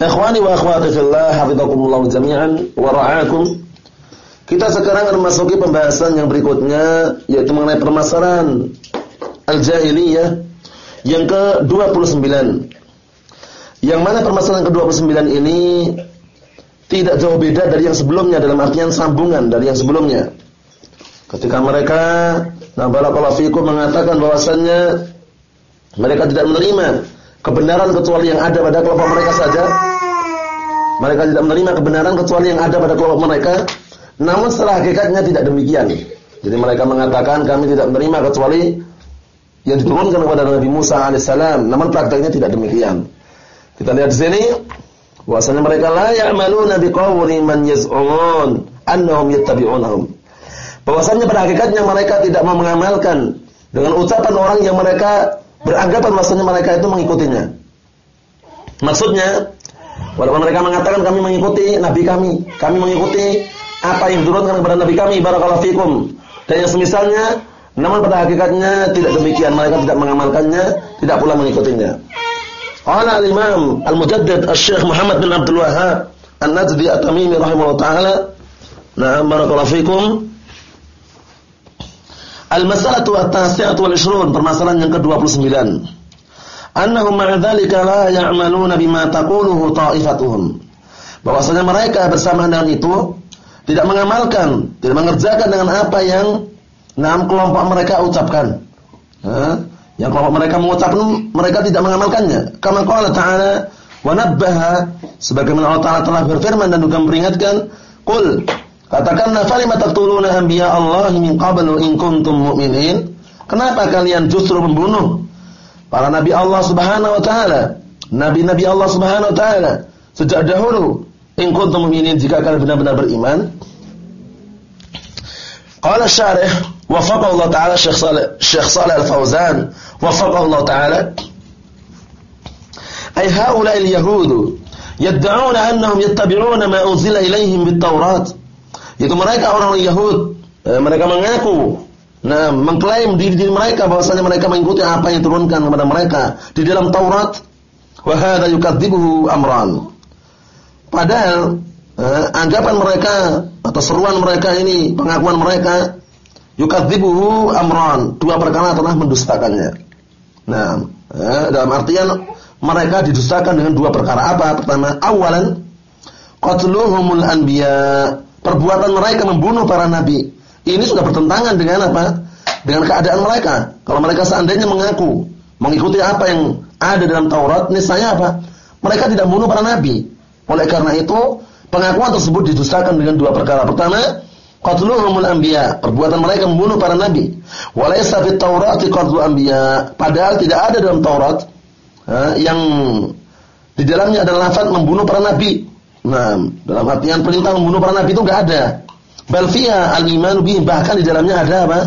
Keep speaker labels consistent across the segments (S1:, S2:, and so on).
S1: Ikhwani wa akhwati fillah, hafizakumullah jami'an wa ra'akum. Kita sekarang akan memasuki pembahasan yang berikutnya yaitu mengenai permasalahan al-jahiliyah yang ke-29. Yang mana permasalahan ke-29 ini tidak jauh beda dari yang sebelumnya dalam artian sambungan dari yang sebelumnya. Ketika mereka nah barakallahu fikum mengatakan bahwasannya mereka tidak menerima kebenaran kecuali yang ada pada kelompok mereka saja mereka tidak menerima kebenaran kecuali yang ada pada kelompok mereka. Namun setelah hakikatnya tidak demikian. Jadi mereka mengatakan kami tidak menerima kecuali yang diturunkan kepada Nabi Musa alaihissalam. Namun prakteknya tidak demikian. Kita lihat di sini bahwasanya mereka la ya'maluna biqawli man yaz'umun annahum yattabi'unahum. Bahwasanya pada hakikatnya mereka tidak mau mengamalkan dengan ucapan orang yang mereka beranggapan bahwasanya mereka itu mengikutinya. Maksudnya Walaupun mereka mengatakan kami mengikuti nabi kami, kami mengikuti apa yang diturunkan kepada nabi kami barakallahu fikum. Dan yang semisalnya, namun pada hakikatnya tidak demikian, mereka tidak mengamalkannya, tidak pula mengikutinya. Qala al-Imam Al-Mujaddid Asy-Syaikh Muhammad bin Abdul Wahhab An-Najdi At-Tamimi rahimahullah taala. Nah, barakallahu fikum. Al-mas'alatu at-tasi'atu wal 20, permasalahan yang ke-29 annahum ma'adzalika la ya'maluna bima taquluhu ta'ifatuhum. Bahwasanya mereka bersama dengan itu tidak mengamalkan, tidak mengerjakan dengan apa yang enam kelompok mereka ucapkan. Ha? Yang kelompok mereka mengucapkan mereka tidak mengamalkannya. Kama qala ta'ala wa nabbaha sebagaimana Allah Ta'ala telah berfirman dan juga memperingatkan, "Qul katakanlah falima taqtuluna anbiya Allah min qablu in kuntum mu'minin?" Kenapa kalian justru membunuh para nabi Allah Subhanahu wa taala, nabi-nabi Allah Subhanahu wa taala sejak dahulu. In kuntum mu'minin jika kalian benar-benar beriman. Qala syarih wafaqa Allah taala Syekh Saleh Syekh Saleh Al-Fauzan wafaqa Allah taala ay haula al-yahud yad'una annahum yattabi'una ma unzila ilaihim bit-Taurat. Itu mereka orang-orang Yahud, eh, mereka mengaku Nah, mengklaim diri diri mereka bahwasanya mereka mengikuti apa yang diturunkan kepada mereka di dalam Taurat. Wa hadza yukadzibuhu amran. Padahal eh, anggapan mereka atau seruan mereka ini, pengakuan mereka yukadzibuhu amran, dua perkara telah mendustakannya. Nah, eh, dalam artian mereka didustakan dengan dua perkara apa? Pertama, awalan qatluhumul anbiya, perbuatan mereka membunuh para nabi. Ini sudah bertentangan dengan apa? Dengan keadaan mereka. Kalau mereka seandainya mengaku mengikuti apa yang ada dalam Taurat, niscaya apa? Mereka tidak membunuh para nabi. Oleh karena itu, pengakuan tersebut didustakan dengan dua perkara. Pertama, qatluhumul anbiya, perbuatan mereka membunuh para nabi. Walaysa fit Taurati qatlu anbiya, padahal tidak ada dalam Taurat yang di dalamnya ada lafaz membunuh para nabi. Nah, dalam artian perintah membunuh para nabi itu enggak ada. Bal fiha al-iman bih bahkan di dalamnya ada apa?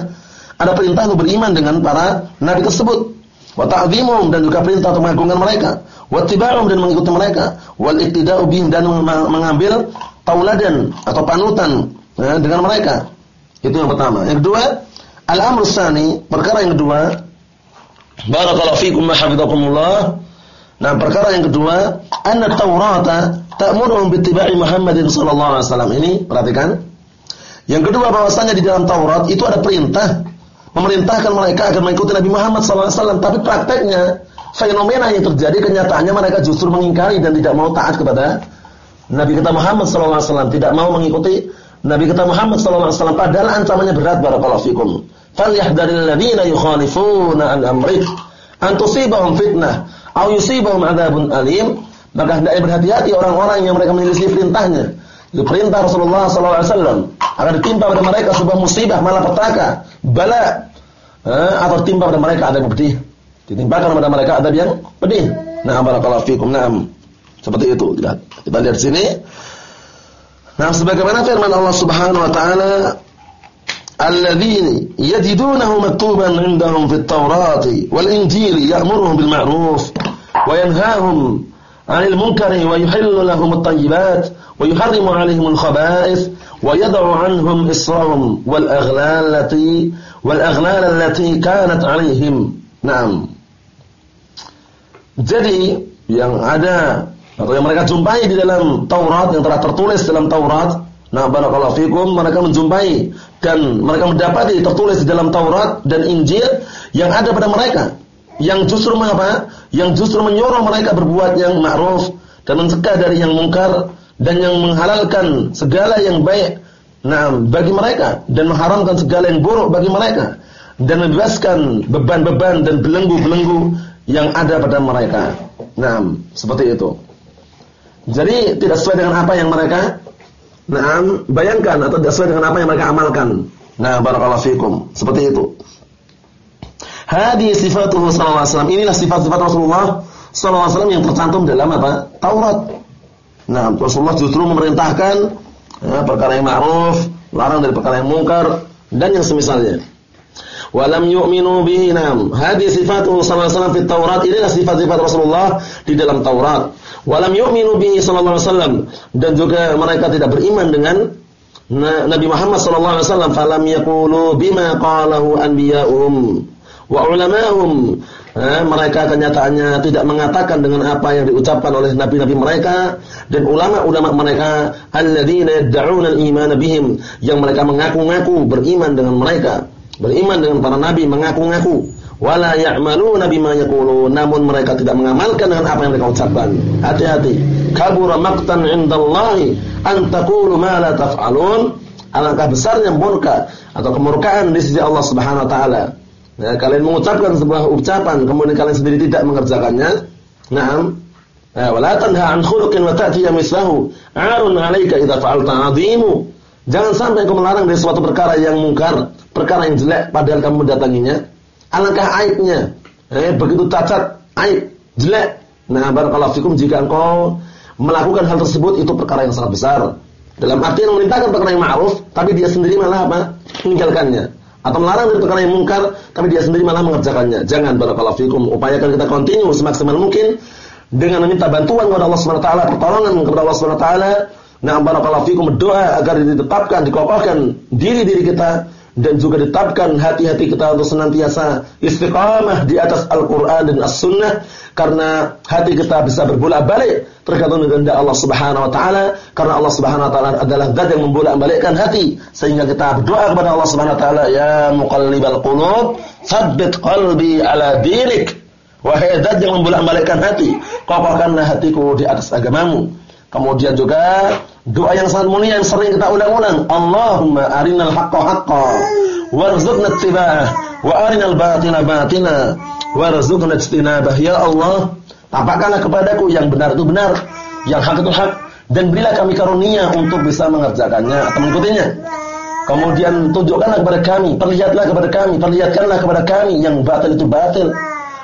S1: Ada perintah untuk beriman dengan para nabi tersebut. Wa ta'dhimum dan juga perintah untuk mengagungkan mereka. Wa tiba'um dan mengikuti mereka. Wal iktida'u bihim dan mengambil tauladan atau panutan ya, dengan mereka. Itu yang pertama. Yang kedua, al-amru tsani, perkara yang kedua, barakallahu fikum wa hafizakumullah. Nah, perkara yang kedua, anna Taurata ta'muruhum bittiba'i Muhammadin sallallahu alaihi wasallam. Ini perhatikan. Yang kedua bahwasanya di dalam Taurat itu ada perintah memerintahkan mereka agar mengikuti Nabi Muhammad SAW. Tapi prakteknya fenomena yang terjadi kenyataannya mereka justru mengingkari dan tidak mau taat kepada Nabi kita Muhammad SAW. Tidak mau mengikuti Nabi kita Muhammad SAW. Padahal ancamannya berat barakallahu fikum. Falyahdharil ladzina yukhalifuna an amrih an tusibahum fitnah aw yusibahum adzabun alim. Maka hendaknya berhati-hati orang-orang yang mereka menyelisih perintahnya itu perintah Rasulullah SAW akan ditimpa pada mereka sebuah musibah malapetaka, bala eh, atau timpa pada mereka ada yang pedih. Ditimpakan pada mereka ada yang pedih. Nah, barakallahu fikum. Naam. Seperti itu. Lihat. Kita lihat sini. Nah, sebagaimana firman Allah Subhanahu wa taala, "Alladzina yajidunahu maktuban 'indahum fit Taurati wal Injili ya'muruhum bil ma'ruf wa yanhahum 'anil munkari wa yuhillu lahum at-tayyibat wa yuharrimu 'alaihim al-khaba'ith wa yad'u 'anhum israhum wal aghlal allati wal aghlal allati kanat 'alaihim." Naam. Jadi yang ada atau yang mereka jumpai di dalam Taurat yang telah tertulis dalam Taurat. Nah, barakallahu fikum, mereka menjumpai dan mereka mendapati tertulis di dalam Taurat dan Injil yang ada pada mereka yang justru mengapa? Yang justru menyuruh mereka berbuat yang ma'ruf dan mencegah dari yang mungkar dan yang menghalalkan segala yang baik nah bagi mereka dan mengharamkan segala yang buruk bagi mereka dan membebaskan beban-beban dan belenggu-belenggu yang ada pada mereka. Nah, seperti itu. Jadi tidak sesuai dengan apa yang mereka nah, bayangkan atau tidak sesuai dengan apa yang mereka amalkan. Nah, barakallahu fikum. Seperti itu. Hadi sifatuhu sallallahu alaihi wasallam. Inilah sifat-sifat Rasulullah sallallahu alaihi wasallam yang tercantum dalam apa? Taurat. Nah, Rasulullah justru memerintahkan ya, perkara yang ma'ruf, larang dari perkara yang mungkar dan yang semisalnya. Walam yu'minu bihi nam. Hadi sifatuhu sallallahu alaihi wasallam fi Taurat. Inilah sifat-sifat Rasulullah di dalam Taurat walam yu'minu bihi sallallahu alaihi wasallam dan juga mereka tidak beriman dengan Nabi Muhammad sallallahu alaihi wasallam falam yaqulu bima qalahu anbiya'um wa ulama'hum mereka kenyataannya tidak mengatakan dengan apa yang diucapkan oleh nabi-nabi mereka dan ulama-ulama mereka alladzina yad'una al-iman bihim yang mereka mengaku-ngaku beriman dengan mereka beriman dengan para nabi mengaku-ngaku wala ya'maluna bima yaqulun namun mereka tidak mengamalkan dengan apa yang mereka ucapkan. Hati-hati. Kabura maqtan 'indallahi an taqulu ma la taf'alun. Alangkah besarnya murka atau kemurkaan di sisi Allah Subhanahu wa taala ya, kalian mengucapkan sebuah ucapan kemudian kalian sendiri tidak mengerjakannya na'am ya, wala tanha an khuluqin wa ta'ti mislahu 'arun 'alaika idza fa'alta 'azimu jangan sampai kau melarang dari suatu perkara yang mungkar perkara yang jelek padahal kamu mendatanginya Alangkah aibnya. Eh, begitu cacat, aib, jelek. Nah, barakallahu fikum jika engkau melakukan hal tersebut itu perkara yang sangat besar. Dalam artian memerintahkan perkara yang ma'ruf, tapi dia sendiri malah apa? meninggalkannya. Atau melarang dari perkara yang mungkar, tapi dia sendiri malah mengerjakannya. Jangan barakallahu fikum. Upayakan kita kontinu semaksimal mungkin dengan meminta bantuan kepada Allah Subhanahu wa taala, pertolongan kepada Allah Subhanahu wa taala. Nah, barakallahu fikum berdoa agar ditetapkan, dikokohkan diri-diri kita dan juga ditetapkan hati-hati kita untuk senantiasa istiqamah di atas Al-Qur'an dan As-Sunnah karena hati kita bisa berbolak-balik tergantung dengan Allah Subhanahu wa taala. Karena Allah Subhanahu wa taala adalah zat yang membolak-balikkan hati sehingga kita berdoa kepada Allah Subhanahu wa taala ya muqallibal qulub tsabbit qalbi ala dinik. Wahai zat yang membolak-balikkan hati kokohkanlah hatiku di atas agamamu kemudian juga Doa yang sangat mulia yang sering kita ulang-ulang. Allahumma arinal haqqa haqqa warzuqna ittiba'ah wa arinal batina batina warzuqna ijtinabah. Ya Allah, tampakkanlah kepadaku yang benar itu benar, yang hak itu hak dan berilah kami karunia untuk bisa mengerjakannya atau mengikutinya. Kemudian tunjukkanlah kepada kami, perlihatlah kepada kami, perlihatkanlah kepada kami yang batil itu batil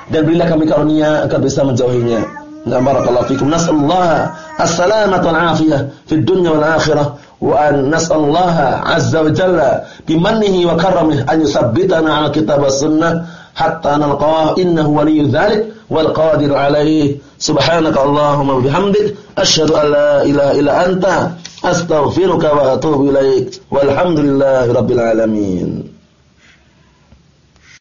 S1: dan berilah kami karunia agar bisa menjauhinya. نعم بارك الله فيكم. نسأل الله السلامة والعافية في الدنيا والآخرة وأن نسأل الله عز وجل بمنه وكرمه أن يثبتنا على الكتاب والسنة حتى نلقاه إنه ولي ذلك والقادر عليه. سبحانك اللهم وبحمدك أشهد أن لا إله إلا أنت أستغفرك وأتوب إليك والحمد لله رب العالمين.